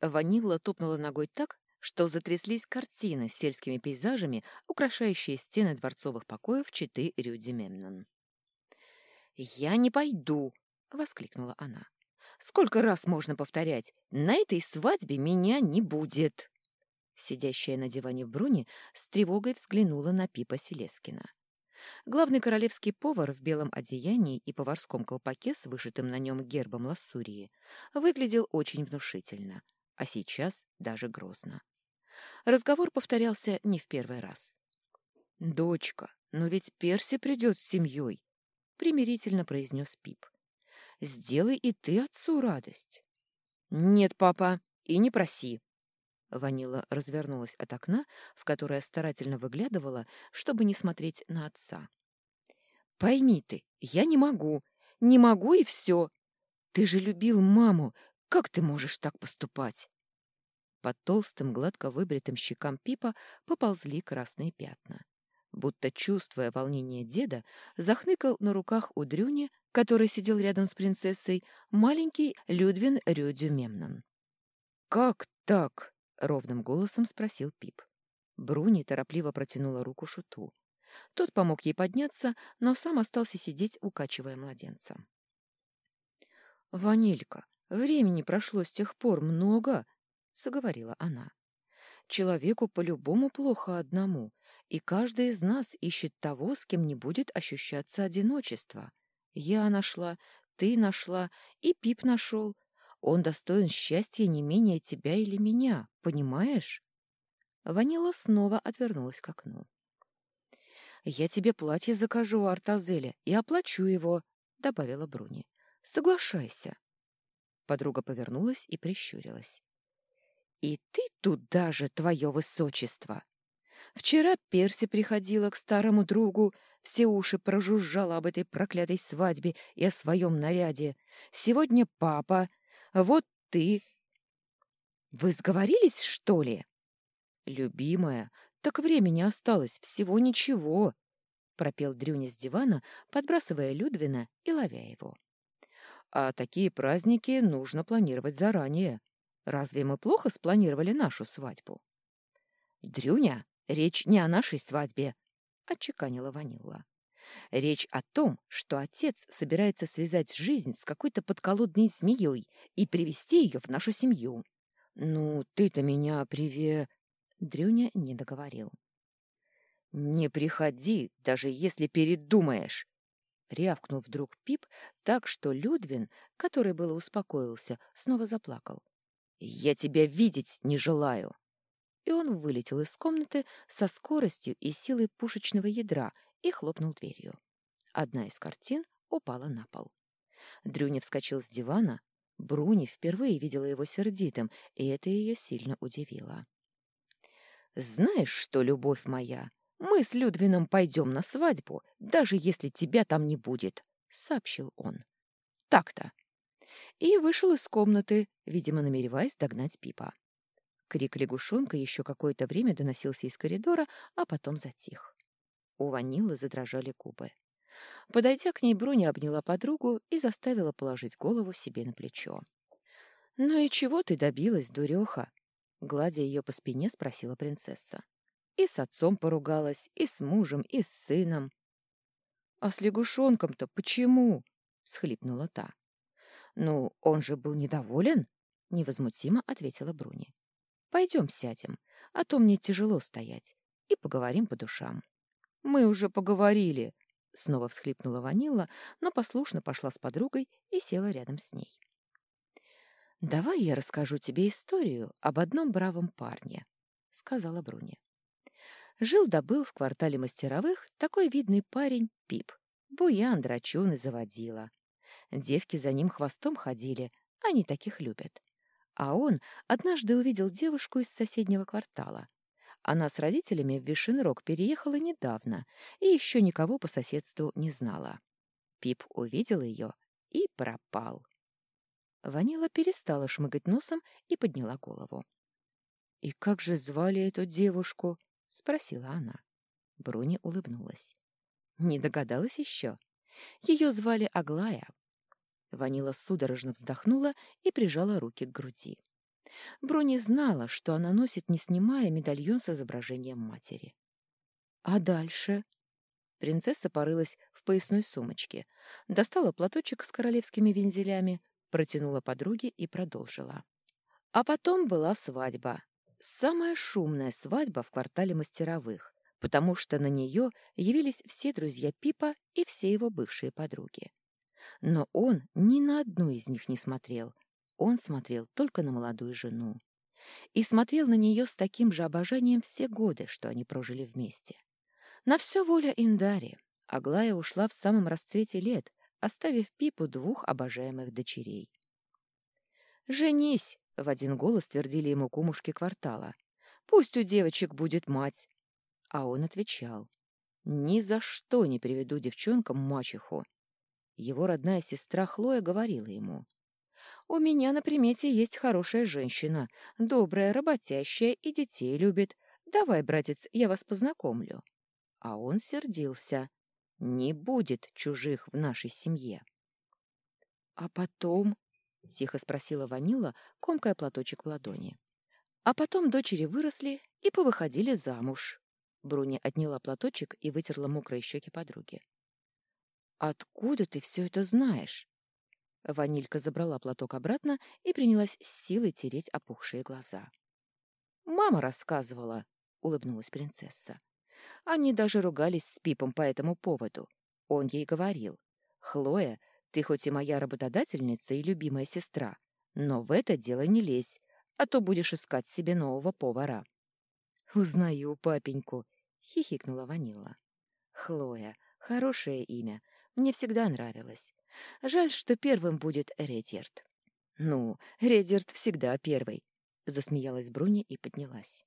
Ванилла топнула ногой так, что затряслись картины с сельскими пейзажами, украшающие стены дворцовых покоев Читы Рюди Мемнон. «Я не пойду!» — воскликнула она. «Сколько раз можно повторять? На этой свадьбе меня не будет!» Сидящая на диване Бруни с тревогой взглянула на Пипа Селескина. Главный королевский повар в белом одеянии и поварском колпаке с вышитым на нем гербом Лассурии выглядел очень внушительно, а сейчас даже грозно. Разговор повторялся не в первый раз. «Дочка, но ведь Перси придет с семьей», — примирительно произнес Пип. «Сделай и ты отцу радость». «Нет, папа, и не проси», Ванила развернулась от окна, в которое старательно выглядывала, чтобы не смотреть на отца. «Пойми ты, я не могу. Не могу и все. Ты же любил маму. Как ты можешь так поступать?» Под толстым, гладко выбритым щекам Пипа поползли красные пятна. Будто чувствуя волнение деда, захныкал на руках у Дрюни, который сидел рядом с принцессой, маленький Людвин Рюдю Мемнон. «Как так?» — ровным голосом спросил Пип. Бруни торопливо протянула руку Шуту. Тот помог ей подняться, но сам остался сидеть, укачивая младенца. «Ванилька, времени прошло с тех пор много», — заговорила она. «Человеку по-любому плохо одному, и каждый из нас ищет того, с кем не будет ощущаться одиночество. Я нашла, ты нашла, и Пип нашел, он достоин счастья не менее тебя или меня, понимаешь? Ванила снова отвернулась к окну. «Я тебе платье закажу у Артазеля и оплачу его», — добавила Бруни. «Соглашайся». Подруга повернулась и прищурилась. «И ты туда же, твое высочество!» Вчера Перси приходила к старому другу, все уши прожужжала об этой проклятой свадьбе и о своем наряде. Сегодня папа, вот ты. Вы сговорились, что ли? Любимая, так времени осталось всего ничего, пропел Дрюня с дивана, подбрасывая Людвина и ловя его. А такие праздники нужно планировать заранее. Разве мы плохо спланировали нашу свадьбу? Дрюня, речь не о нашей свадьбе, отчеканила Ванилла. Речь о том, что отец собирается связать жизнь с какой-то подколодной змеей и привести ее в нашу семью. «Ну, ты-то меня приве...» Дрюня не договорил. «Не приходи, даже если передумаешь!» Рявкнул вдруг Пип так, что Людвин, который было успокоился, снова заплакал. «Я тебя видеть не желаю!» И он вылетел из комнаты со скоростью и силой пушечного ядра и хлопнул дверью. Одна из картин упала на пол. Дрюня вскочил с дивана. Бруни впервые видела его сердитым, и это ее сильно удивило. «Знаешь что, любовь моя, мы с Людвином пойдем на свадьбу, даже если тебя там не будет», — сообщил он. «Так-то». И вышел из комнаты, видимо, намереваясь догнать Пипа. Крик лягушонка еще какое-то время доносился из коридора, а потом затих. У Ванилы задрожали губы. Подойдя к ней, Бруня обняла подругу и заставила положить голову себе на плечо. «Ну и чего ты добилась, дуреха?» Гладя ее по спине, спросила принцесса. И с отцом поругалась, и с мужем, и с сыном. «А с лягушонком-то почему?» — схлипнула та. «Ну, он же был недоволен?» — невозмутимо ответила Бруни. «Пойдем сядем, а то мне тяжело стоять, и поговорим по душам». Мы уже поговорили, снова всхлипнула Ванила, но послушно пошла с подругой и села рядом с ней. Давай я расскажу тебе историю об одном бравом парне, сказала Бруни. Жил да был в квартале мастеровых такой видный парень Пип. Буян, драчун и заводила. Девки за ним хвостом ходили, они таких любят. А он однажды увидел девушку из соседнего квартала. Она с родителями в Вишенрог переехала недавно и еще никого по соседству не знала. Пип увидел ее и пропал. Ванила перестала шмыгать носом и подняла голову. «И как же звали эту девушку?» — спросила она. Бруни улыбнулась. «Не догадалась еще? Ее звали Аглая». Ванила судорожно вздохнула и прижала руки к груди. Бруни знала, что она носит, не снимая, медальон с изображением матери. А дальше? Принцесса порылась в поясной сумочке, достала платочек с королевскими вензелями, протянула подруге и продолжила. А потом была свадьба. Самая шумная свадьба в квартале мастеровых, потому что на нее явились все друзья Пипа и все его бывшие подруги. Но он ни на одну из них не смотрел. Он смотрел только на молодую жену. И смотрел на нее с таким же обожанием все годы, что они прожили вместе. На все воля Индари. Аглая ушла в самом расцвете лет, оставив Пипу двух обожаемых дочерей. «Женись!» — в один голос твердили ему кумушки квартала. «Пусть у девочек будет мать!» А он отвечал. «Ни за что не приведу девчонкам мачеху!» Его родная сестра Хлоя говорила ему. «У меня на примете есть хорошая женщина, добрая, работящая и детей любит. Давай, братец, я вас познакомлю». А он сердился. «Не будет чужих в нашей семье». «А потом?» — тихо спросила Ванила, комкая платочек в ладони. «А потом дочери выросли и повыходили замуж». Бруни отняла платочек и вытерла мокрые щеки подруги. «Откуда ты все это знаешь?» Ванилька забрала платок обратно и принялась с силой тереть опухшие глаза. «Мама рассказывала», — улыбнулась принцесса. Они даже ругались с Пипом по этому поводу. Он ей говорил, «Хлоя, ты хоть и моя работодательница и любимая сестра, но в это дело не лезь, а то будешь искать себе нового повара». «Узнаю папеньку», — хихикнула Ванила. «Хлоя, хорошее имя, мне всегда нравилось. Жаль, что первым будет Редерт. Ну, Редерт всегда первый, засмеялась Бруни и поднялась.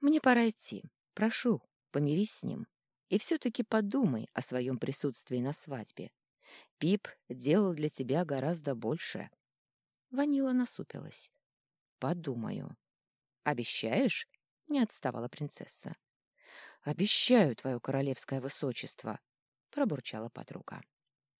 Мне пора идти. Прошу, помирись с ним. И все-таки подумай о своем присутствии на свадьбе. Пип делал для тебя гораздо больше. Ванила насупилась. Подумаю. Обещаешь? Не отставала принцесса. Обещаю, твое королевское высочество, пробурчала подруга.